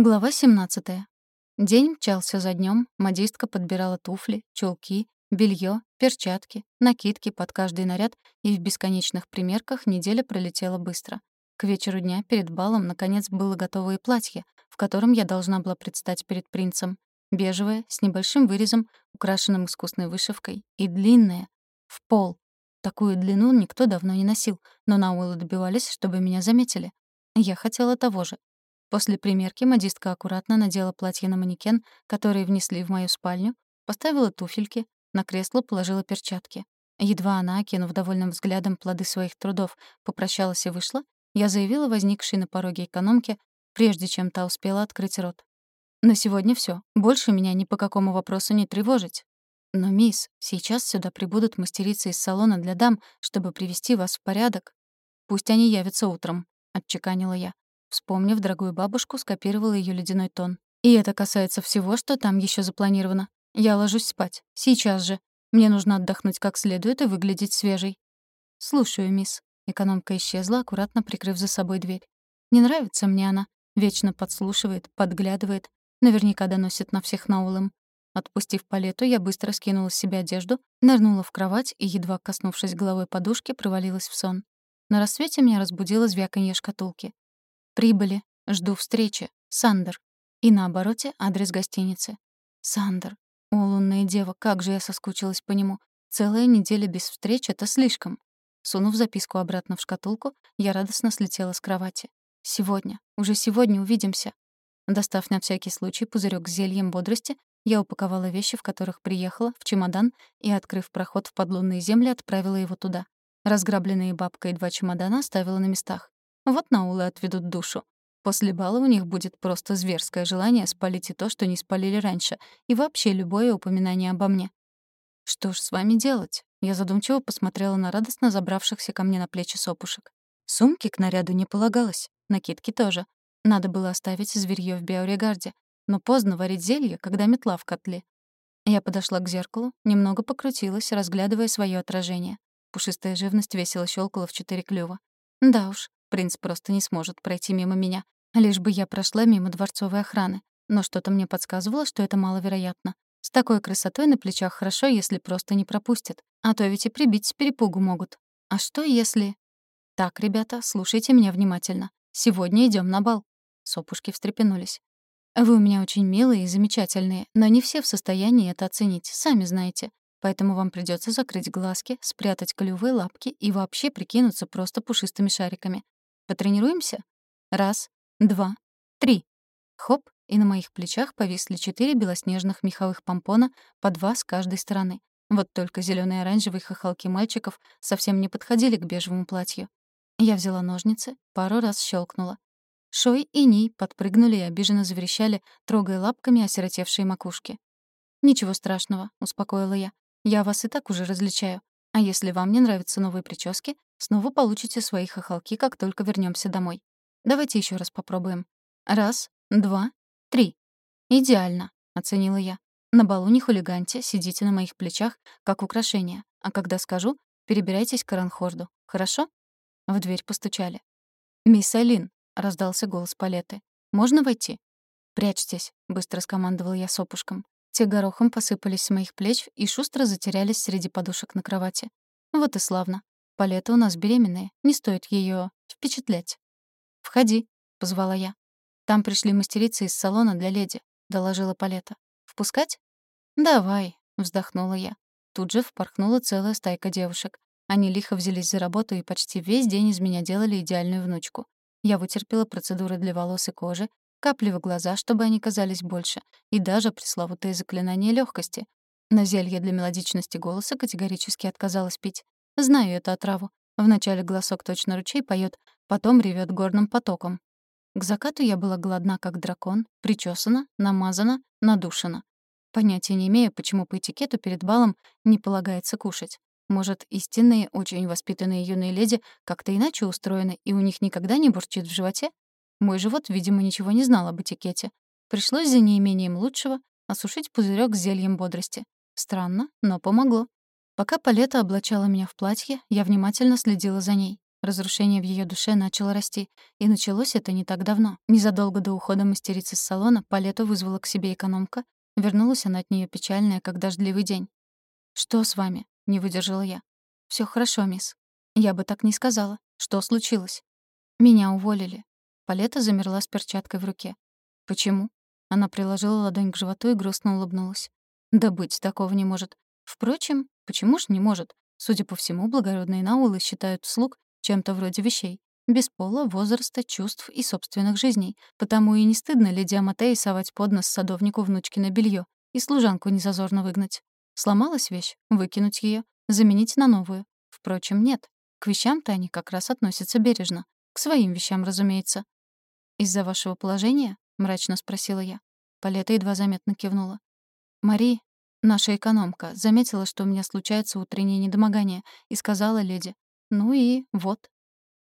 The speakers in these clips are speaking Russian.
Глава 17. День мчался за днем, модистка подбирала туфли, чулки, белье, перчатки, накидки под каждый наряд, и в бесконечных примерках неделя пролетела быстро. К вечеру дня перед балом, наконец, было готово и платье, в котором я должна была предстать перед принцем. Бежевое, с небольшим вырезом, украшенным искусной вышивкой, и длинное, в пол. Такую длину никто давно не носил, но Науэллы добивались, чтобы меня заметили. Я хотела того же, После примерки модистка аккуратно надела платье на манекен, которые внесли в мою спальню, поставила туфельки, на кресло положила перчатки. Едва она, окинув довольным взглядом плоды своих трудов, попрощалась и вышла, я заявила возникшей на пороге экономке, прежде чем та успела открыть рот. «На сегодня все. Больше меня ни по какому вопросу не тревожить. Но, мисс, сейчас сюда прибудут мастерицы из салона для дам, чтобы привести вас в порядок. Пусть они явятся утром», — отчеканила я. Вспомнив дорогую бабушку, скопировала ее ледяной тон. «И это касается всего, что там еще запланировано. Я ложусь спать. Сейчас же. Мне нужно отдохнуть как следует и выглядеть свежей». «Слушаю, мисс». Экономка исчезла, аккуратно прикрыв за собой дверь. «Не нравится мне она. Вечно подслушивает, подглядывает. Наверняка доносит на всех наулом. Отпустив палету, я быстро скинула с себя одежду, нырнула в кровать и, едва коснувшись головой подушки, провалилась в сон. На рассвете меня разбудило звяканье шкатулки. Прибыли. Жду встречи. Сандер. И на обороте адрес гостиницы. Сандер. О, лунная дева, как же я соскучилась по нему. Целая неделя без встреч — это слишком. Сунув записку обратно в шкатулку, я радостно слетела с кровати. Сегодня, уже сегодня увидимся. Достав на всякий случай пузырек с зельем бодрости, я упаковала вещи, в которых приехала, в чемодан и, открыв проход в подлунные земли, отправила его туда. Разграбленные бабкой два чемодана оставила на местах. Вот наулы отведут душу. После бала у них будет просто зверское желание спалить и то, что не спалили раньше, и вообще любое упоминание обо мне. «Что ж с вами делать?» Я задумчиво посмотрела на радостно забравшихся ко мне на плечи сопушек. Сумки к наряду не полагалось, накидки тоже. Надо было оставить зверьё в биорегарде. Но поздно варить зелье, когда метла в котле. Я подошла к зеркалу, немного покрутилась, разглядывая своё отражение. Пушистая живность весело щелкала в четыре клюва. Да уж, Принц просто не сможет пройти мимо меня. Лишь бы я прошла мимо дворцовой охраны. Но что-то мне подсказывало, что это маловероятно. С такой красотой на плечах хорошо, если просто не пропустят. А то ведь и прибить с перепугу могут. А что если... Так, ребята, слушайте меня внимательно. Сегодня идем на бал. Сопушки встрепенулись. Вы у меня очень милые и замечательные, но не все в состоянии это оценить, сами знаете. Поэтому вам придется закрыть глазки, спрятать клювы, лапки и вообще прикинуться просто пушистыми шариками. Потренируемся? Раз, два, три. Хоп, и на моих плечах повисли четыре белоснежных меховых помпона, по два с каждой стороны. Вот только зелёные и оранжевые хохолки мальчиков совсем не подходили к бежевому платью. Я взяла ножницы, пару раз щелкнула. Шой и Ни подпрыгнули и обиженно заверещали, трогая лапками осиротевшие макушки. «Ничего страшного», — успокоила я. «Я вас и так уже различаю. А если вам не нравятся новые прически, снова получите свои хохолки, как только вернемся домой. Давайте еще раз попробуем. Раз, два, три. Идеально, оценила я. На балу не хулиганьте, сидите на моих плечах, как украшение. А когда скажу, перебирайтесь к Аранхорду. Хорошо? В дверь постучали. «Мисс Алин», — раздался голос Палеты. «Можно войти?» «Прячьтесь», — быстро скомандовал я с опушком. Те горохом посыпались с моих плеч и шустро затерялись среди подушек на кровати. Вот и славно. Палета у нас беременная, не стоит ее впечатлять. «Входи», — позвала я. «Там пришли мастерицы из салона для леди», — доложила Палета. «Впускать?» «Давай», — вздохнула я. Тут же впорхнула целая стайка девушек. Они лихо взялись за работу и почти весь день из меня делали идеальную внучку. Я вытерпела процедуры для волос и кожи, капли в глаза, чтобы они казались больше, и даже пресловутое заклинание легкости. Но зелье для мелодичности голоса категорически отказалась пить. Знаю эту отраву. Вначале голосок точно ручей поет, потом ревет горным потоком. К закату я была голодна, как дракон, причесана, намазана, надушена. Понятия не имею, почему по этикету перед балом не полагается кушать. Может, истинные, очень воспитанные юные леди как-то иначе устроены, и у них никогда не бурчит в животе? Мой живот, видимо, ничего не знал об этикете. Пришлось за неимением лучшего осушить пузырек с зельем бодрости. Странно, но помогло. Пока Палета облачала меня в платье, я внимательно следила за ней. Разрушение в ее душе начало расти. И началось это не так давно. Незадолго до ухода мастерицы с салона Палету вызвала к себе экономка. Вернулась она от нее печальная, как дождливый день. «Что с вами?» — не выдержала я. Все хорошо, мисс». «Я бы так не сказала. Что случилось?» «Меня уволили». Палета замерла с перчаткой в руке. «Почему?» Она приложила ладонь к животу и грустно улыбнулась. «Да быть такого не может. Впрочем, почему ж не может? Судя по всему, благородные наулы считают слуг чем-то вроде вещей. Без пола, возраста, чувств и собственных жизней. Потому и не стыдно леди Аматеи совать под нос садовнику внучкино белье и служанку незазорно выгнать. Сломалась вещь — выкинуть ее, заменить на новую. Впрочем, нет. К вещам-то они как раз относятся бережно. К своим вещам, разумеется. «Из-за вашего положения?» — мрачно спросила я. Палета едва заметно кивнула. «Мари, наша экономка, заметила, что у меня случается утреннее недомогание, и сказала леди. Ну и вот.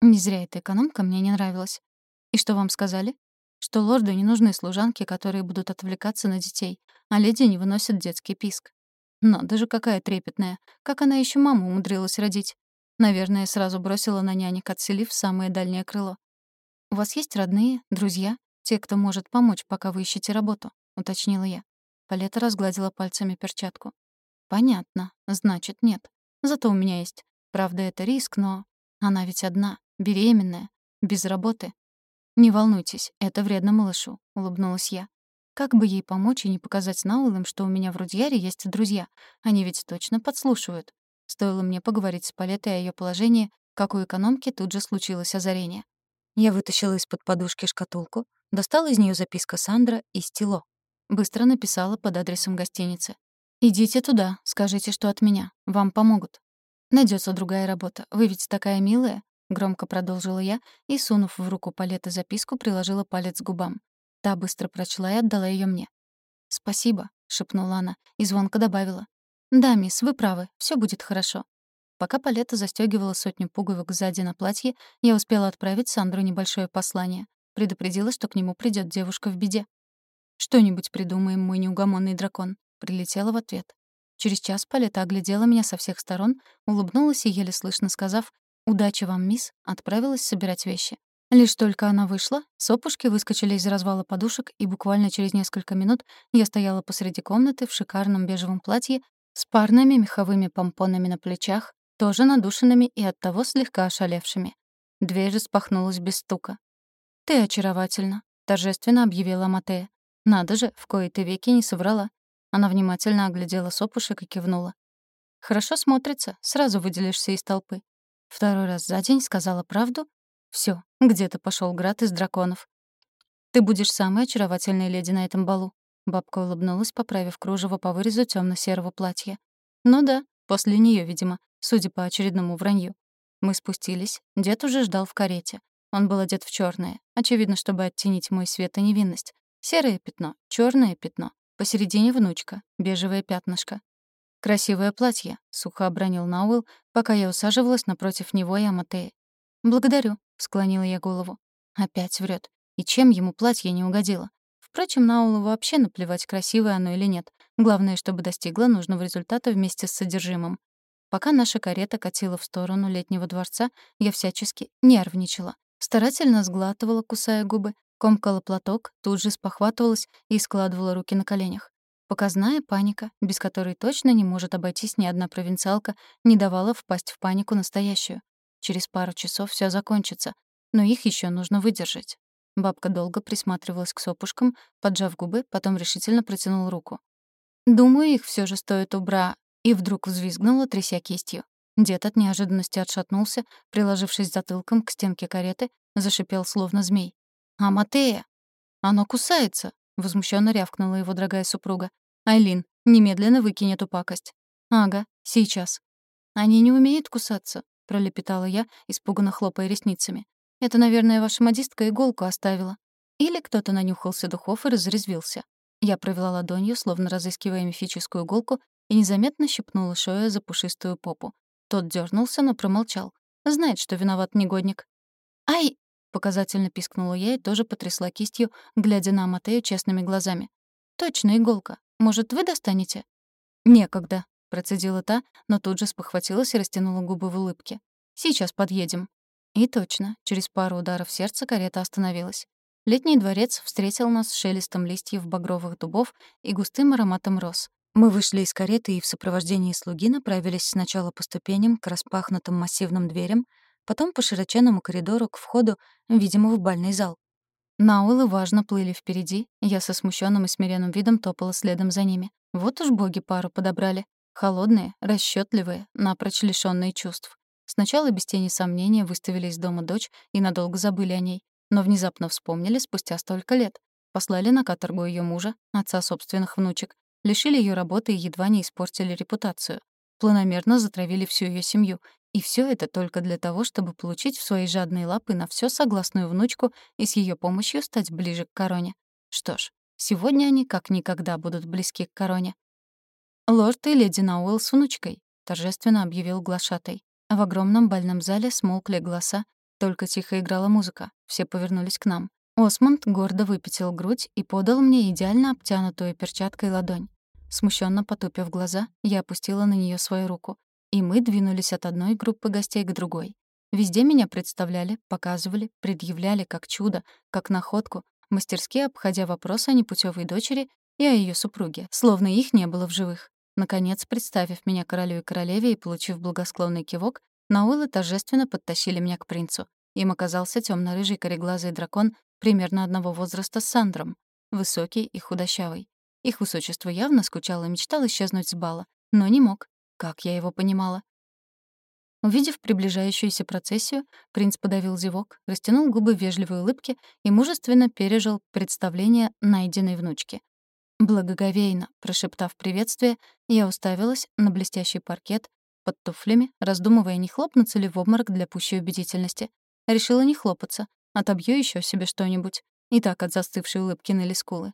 Не зря эта экономка мне не нравилась. И что вам сказали? Что лорду не нужны служанки, которые будут отвлекаться на детей, а леди не выносят детский писк. Надо же, какая трепетная. Как она еще маму умудрилась родить. Наверное, сразу бросила на нянек, отселив самое дальнее крыло. «У вас есть родные, друзья, те, кто может помочь, пока вы ищете работу?» — уточнила я. Палета разгладила пальцами перчатку. «Понятно. Значит, нет. Зато у меня есть. Правда, это риск, но... Она ведь одна, беременная, без работы. «Не волнуйтесь, это вредно малышу», — улыбнулась я. Как бы ей помочь и не показать Наулам, что у меня в Рудьяре есть друзья? Они ведь точно подслушивают. Стоило мне поговорить с Палетой о ее положении, как у экономки тут же случилось озарение. Я вытащила из-под подушки шкатулку, достала из нее записка Сандра и стело. Быстро написала под адресом гостиницы. «Идите туда, скажите, что от меня. Вам помогут». Найдется другая работа. Вы ведь такая милая», — громко продолжила я и, сунув в руку Палеты записку, приложила палец к губам. Та быстро прочла и отдала ее мне. «Спасибо», — шепнула она и звонко добавила. «Да, мисс, вы правы, все будет хорошо». Пока Палета застегивала сотню пуговок сзади на платье, я успела отправить Сандру небольшое послание. Предупредила, что к нему придет девушка в беде. «Что-нибудь придумаем, мой неугомонный дракон», — прилетела в ответ. Через час Палета оглядела меня со всех сторон, улыбнулась и, еле слышно сказав «Удачи вам, мисс», отправилась собирать вещи. Лишь только она вышла, сопушки выскочили из развала подушек, и буквально через несколько минут я стояла посреди комнаты в шикарном бежевом платье с парными меховыми помпонами на плечах, тоже надушенными и оттого слегка ошалевшими. Дверь распахнулась без стука. «Ты очаровательна», — торжественно объявила Матея. «Надо же, в кои-то веки не соврала». Она внимательно оглядела сопушек и кивнула. «Хорошо смотрится, сразу выделишься из толпы». Второй раз за день сказала правду все, где-то пошел град из драконов. Ты будешь самой очаровательной леди на этом балу. Бабка улыбнулась, поправив кружево по вырезу темно серого платья. Ну да, после нее, видимо, судя по очередному вранью. Мы спустились, дед уже ждал в карете. Он был одет в черное, очевидно, чтобы оттенить мой свет и невинность. Серое пятно, черное пятно. Посередине внучка, бежевое пятнышко. «Красивое платье», — сухо обронил Науэлл, пока я усаживалась напротив него и Аматея. «Благодарю», — склонила я голову. Опять врет. И чем ему платье не угодило? Впрочем, Наулу вообще наплевать, красивое оно или нет. Главное, чтобы достигла нужного результата вместе с содержимым. Пока наша карета катила в сторону летнего дворца, я всячески нервничала. Старательно сглатывала, кусая губы, комкала платок, тут же спохватывалась и складывала руки на коленях. Показная паника, без которой точно не может обойтись ни одна провинциалка, не давала впасть в панику настоящую. Через пару часов все закончится, но их еще нужно выдержать. Бабка долго присматривалась к сопушкам, поджав губы, потом решительно протянула руку. «Думаю, их все же стоит убра...» И вдруг взвизгнула, тряся кистью. Дед от неожиданности отшатнулся, приложившись затылком к стенке кареты, зашипел словно змей. «А Матея?» «Оно кусается!» — возмущенно рявкнула его дорогая супруга. «Айлин, немедленно выкинь эту пакость». «Ага, сейчас». «Они не умеют кусаться», — пролепетала я, испуганно хлопая ресницами. «Это, наверное, ваша модистка иголку оставила». Или кто-то нанюхался духов и разрезвился. Я провела ладонью, словно разыскивая мифическую иголку, и незаметно щипнула Шоя за пушистую попу. Тот дернулся, но промолчал. Знает, что виноват негодник. «Ай!» — показательно пискнула я и тоже потрясла кистью, глядя на Аматею честными глазами. «Точно иголка. Может, вы достанете?» «Некогда», Процедила та, но тут же спохватилась и растянула губы в улыбке. «Сейчас подъедем». И точно, через пару ударов сердца карета остановилась. Летний дворец встретил нас шелестом листьев багровых дубов и густым ароматом роз. Мы вышли из кареты и в сопровождении слуги направились сначала по ступеням к распахнутым массивным дверям, потом по широченному коридору к входу, видимо, в бальный зал. Наулы важно плыли впереди, я со смущенным и смиренным видом топала следом за ними. Вот уж боги пару подобрали. Холодные, расчетливые, напрочь лишённые чувств. Сначала без тени сомнения выставили из дома дочь и надолго забыли о ней но внезапно вспомнили спустя столько лет. Послали на каторгу ее мужа, отца собственных внучек, лишили ее работы и едва не испортили репутацию. Планомерно затравили всю ее семью. И все это только для того, чтобы получить в свои жадные лапы на все согласную внучку и с ее помощью стать ближе к короне. Что ж, сегодня они как никогда будут близки к короне. «Лорд и леди Науэлл с внучкой», — торжественно объявил глашатай. В огромном бальном зале смолкли голоса, только тихо играла музыка. Все повернулись к нам. Осмонд гордо выпятил грудь и подал мне идеально обтянутую перчаткой ладонь. Смущенно потупив глаза, я опустила на нее свою руку. И мы двинулись от одной группы гостей к другой. Везде меня представляли, показывали, предъявляли как чудо, как находку, мастерски обходя вопрос о непутевой дочери и о ее супруге, словно их не было в живых. Наконец, представив меня королю и королеве и получив благосклонный кивок, Наулы торжественно подтащили меня к принцу. Им оказался темно рыжий кореглазый дракон примерно одного возраста с Сандром, высокий и худощавый. Их высочество явно скучал и мечтал исчезнуть с бала, но не мог. Как я его понимала? Увидев приближающуюся процессию, принц подавил зевок, растянул губы в вежливой улыбке и мужественно пережил представление найденной внучки. Благоговейно, прошептав приветствие, я уставилась на блестящий паркет, под туфлями, раздумывая, не хлопнуться ли в обморок для пущей убедительности. Решила не хлопаться, отобью еще себе что-нибудь. И так от застывшей улыбки на скулы.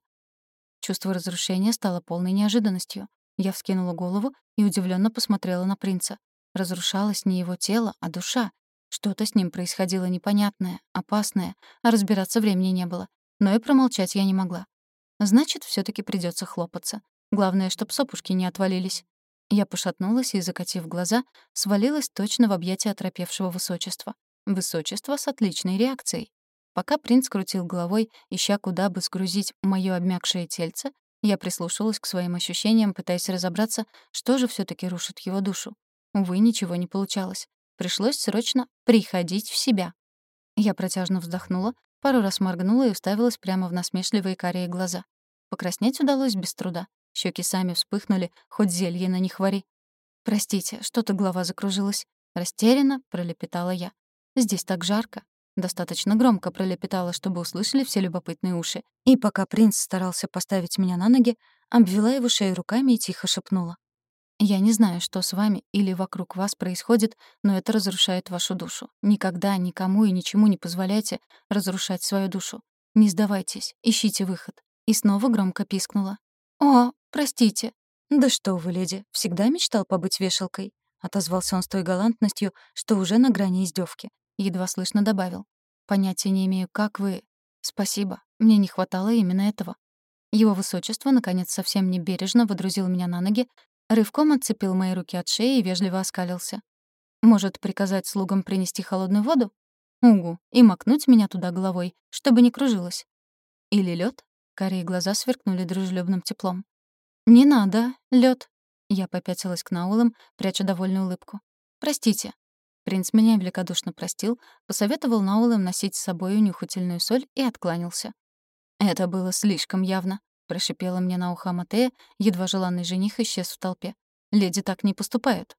Чувство разрушения стало полной неожиданностью. Я вскинула голову и удивленно посмотрела на принца. Разрушалось не его тело, а душа. Что-то с ним происходило непонятное, опасное, а разбираться времени не было. Но и промолчать я не могла. Значит, все таки придется хлопаться. Главное, чтоб сопушки не отвалились. Я пошатнулась и, закатив глаза, свалилась точно в объятия оторопевшего высочества. Высочество с отличной реакцией. Пока принц крутил головой, ища куда бы сгрузить моё обмякшее тельце, я прислушивалась к своим ощущениям, пытаясь разобраться, что же все таки рушит его душу. Увы, ничего не получалось. Пришлось срочно приходить в себя. Я протяжно вздохнула, пару раз моргнула и уставилась прямо в насмешливые карие глаза. Покраснеть удалось без труда. Щеки сами вспыхнули, хоть зелье на них вари. «Простите, что-то голова закружилась». Растерянно пролепетала я. «Здесь так жарко». Достаточно громко пролепетала, чтобы услышали все любопытные уши. И пока принц старался поставить меня на ноги, обвела его шею руками и тихо шепнула. «Я не знаю, что с вами или вокруг вас происходит, но это разрушает вашу душу. Никогда никому и ничему не позволяйте разрушать свою душу. Не сдавайтесь, ищите выход». И снова громко пискнула. «О, простите». «Да что вы, леди, всегда мечтал побыть вешалкой?» — отозвался он с той галантностью, что уже на грани издевки. Едва слышно добавил. «Понятия не имею, как вы...» «Спасибо, мне не хватало именно этого». Его высочество, наконец, совсем небережно водрузил меня на ноги, рывком отцепил мои руки от шеи и вежливо оскалился. «Может, приказать слугам принести холодную воду?» «Угу, и макнуть меня туда головой, чтобы не кружилась». «Или лед? Карие глаза сверкнули дружелюбным теплом. «Не надо, лед. Я попятилась к Наулам, пряча довольную улыбку. «Простите». Принц меня великодушно простил, посоветовал Наулам носить с собой нюхательную соль и откланялся. «Это было слишком явно», — прошипела мне на ухо Матея, едва желанный жених исчез в толпе. «Леди так не поступают».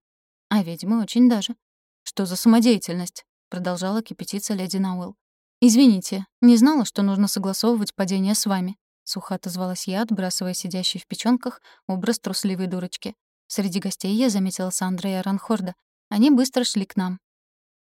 «А ведьмы очень даже». «Что за самодеятельность?» — продолжала кипятиться леди Науэлл. «Извините, не знала, что нужно согласовывать падение с вами». — сухо отозвалась я, отбрасывая сидящий в печёнках образ трусливой дурочки. Среди гостей я заметила Сандра и Аранхорда. Они быстро шли к нам.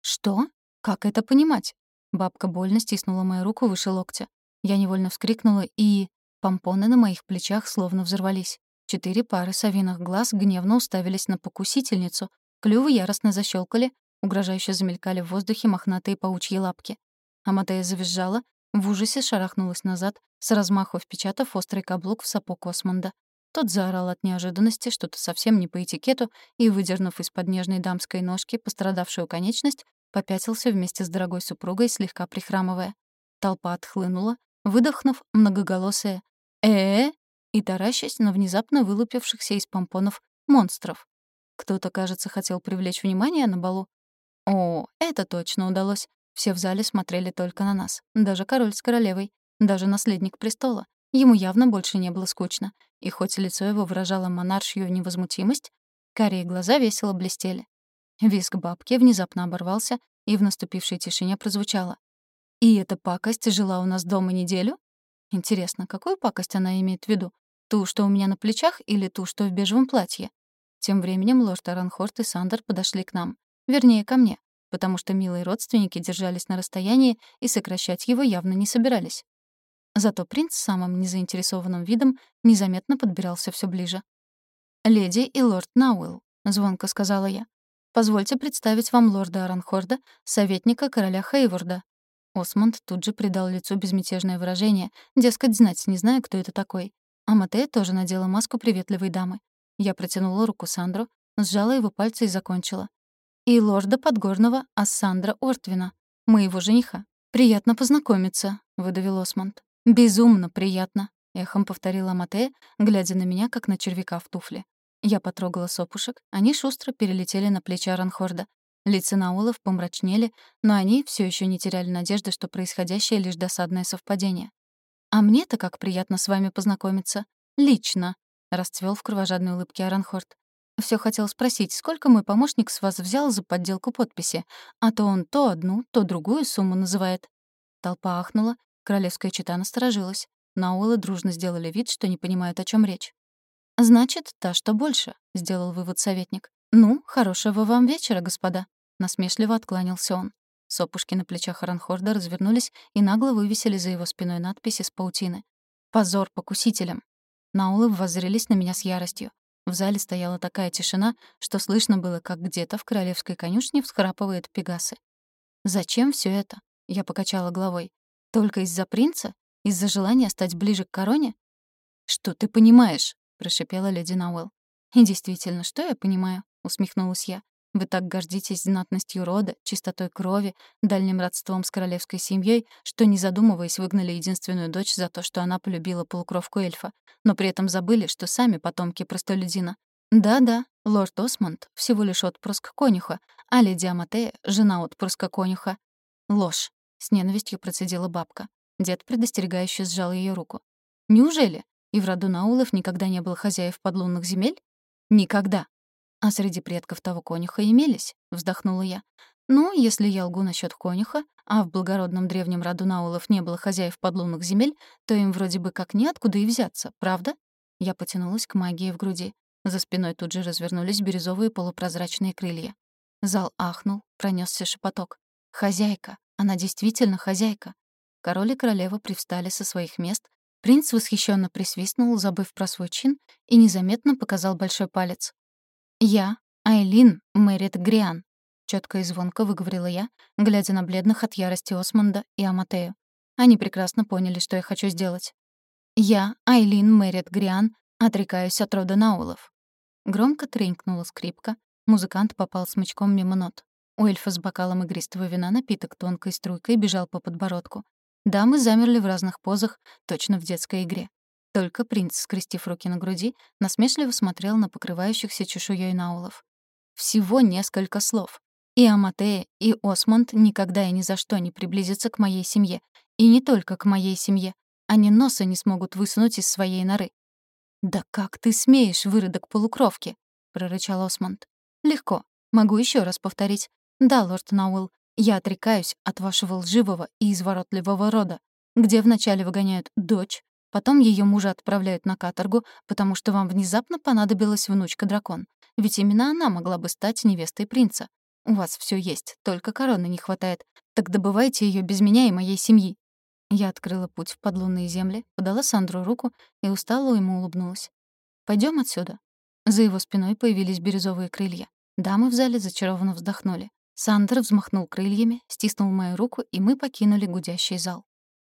«Что? Как это понимать?» Бабка больно стиснула мою руку выше локтя. Я невольно вскрикнула, и... Помпоны на моих плечах словно взорвались. Четыре пары совиных глаз гневно уставились на покусительницу, клювы яростно защелкали, угрожающе замелькали в воздухе мохнатые паучьи лапки. Аматея завизжала, в ужасе шарахнулась назад, с размаху впечатав острый каблук в сапог Осмонда. Тот заорал от неожиданности что-то совсем не по этикету и, выдернув из-под нежной дамской ножки пострадавшую конечность, попятился вместе с дорогой супругой, слегка прихрамывая. Толпа отхлынула, выдохнув многоголосое э, -э и таращась на внезапно вылупившихся из помпонов монстров. Кто-то, кажется, хотел привлечь внимание на балу. О, это точно удалось. Все в зале смотрели только на нас. Даже король с королевой. Даже наследник престола. Ему явно больше не было скучно. И хоть лицо его выражало монаршью невозмутимость, карие глаза весело блестели. Визг бабки внезапно оборвался, и в наступившей тишине прозвучало. «И эта пакость жила у нас дома неделю?» Интересно, какую пакость она имеет в виду? Ту, что у меня на плечах, или ту, что в бежевом платье? Тем временем лорд Аранхорт и Сандер подошли к нам. Вернее, ко мне, потому что милые родственники держались на расстоянии и сокращать его явно не собирались. Зато принц самым незаинтересованным видом незаметно подбирался все ближе. «Леди и лорд Науэлл», — звонко сказала я. «Позвольте представить вам лорда Аранхорда, советника короля Хейворда». Осмонд тут же придал лицу безмятежное выражение, дескать, знать не знаю, кто это такой. А тоже надела маску приветливой дамы. Я протянула руку Сандру, сжала его пальцы и закончила. «И лорда Подгорного Ассандра Ортвина, моего жениха. Приятно познакомиться», — выдавил Осмонд. «Безумно приятно», — эхом повторила Матея, глядя на меня, как на червяка в туфле. Я потрогала сопушек, они шустро перелетели на плечи Аранхорда. Лица Наулов помрачнели, но они все еще не теряли надежды, что происходящее — лишь досадное совпадение. «А мне-то как приятно с вами познакомиться. Лично», — расцвел в кровожадной улыбке Аранхорд. Все хотел спросить, сколько мой помощник с вас взял за подделку подписи, а то он то одну, то другую сумму называет». Толпа ахнула, королевская чита насторожилась. Науэллы дружно сделали вид, что не понимают, о чем речь. «Значит, та, что больше», — сделал вывод советник. «Ну, хорошего вам вечера, господа», — насмешливо откланялся он. Сопушки на плечах Аранхорда развернулись и нагло вывесили за его спиной надписи с паутины. «Позор покусителям!» Наулы воззрелись на меня с яростью. В зале стояла такая тишина, что слышно было, как где-то в королевской конюшне всхрапывает пегасы. «Зачем все это?» — я покачала головой. «Только из-за принца? Из-за желания стать ближе к короне?» «Что ты понимаешь?» — прошипела леди Науэлл. «И действительно, что я понимаю?» — усмехнулась я. Вы так гордитесь знатностью рода, чистотой крови, дальним родством с королевской семьей, что, не задумываясь, выгнали единственную дочь за то, что она полюбила полукровку эльфа, но при этом забыли, что сами потомки простолюдина. Да-да, лорд Осмонд — всего лишь отпрыск конюха, а леди Аматея — жена отпрыска конюха. Ложь. С ненавистью процедила бабка. Дед предостерегающе сжал ее руку. Неужели? И в роду Наулов никогда не было хозяев подлунных земель? Никогда. «А среди предков того конюха имелись?» — вздохнула я. «Ну, если я лгу насчет конюха, а в благородном древнем роду Наулов не было хозяев подлунных земель, то им вроде бы как неоткуда и взяться, правда?» Я потянулась к магии в груди. За спиной тут же развернулись бирюзовые полупрозрачные крылья. Зал ахнул, пронесся шепоток. «Хозяйка! Она действительно хозяйка!» Король и королева привстали со своих мест, принц восхищенно присвистнул, забыв про свой чин, и незаметно показал большой палец. «Я Айлин Мэрит Гриан», — четко и звонко выговорила я, глядя на бледных от ярости Осмонда и Аматею. Они прекрасно поняли, что я хочу сделать. «Я Айлин Мэрит Гриан отрекаюсь от рода Наулов». Громко тренькнула скрипка, музыкант попал смычком мимо нот. У эльфа с бокалом игристого вина напиток тонкой струйкой бежал по подбородку. Дамы замерли в разных позах, точно в детской игре. Только принц, скрестив руки на груди, насмешливо смотрел на покрывающихся чешуей наулов. Всего несколько слов. И Аматея, и Осмонд никогда и ни за что не приблизятся к моей семье. И не только к моей семье. Они носа не смогут высунуть из своей норы. «Да как ты смеешь, выродок полукровки?» — прорычал Осмонд. «Легко. Могу еще раз повторить. Да, лорд Науэлл, я отрекаюсь от вашего лживого и изворотливого рода, где вначале выгоняют дочь, Потом ее мужа отправляют на каторгу, потому что вам внезапно понадобилась внучка-дракон. Ведь именно она могла бы стать невестой принца. У вас все есть, только короны не хватает. Так добывайте ее без меня и моей семьи». Я открыла путь в подлунные земли, подала Сандру руку и устало ему улыбнулась. Пойдем отсюда». За его спиной появились бирюзовые крылья. Дамы в зале зачарованно вздохнули. Сандер взмахнул крыльями, стиснул мою руку, и мы покинули гудящий зал.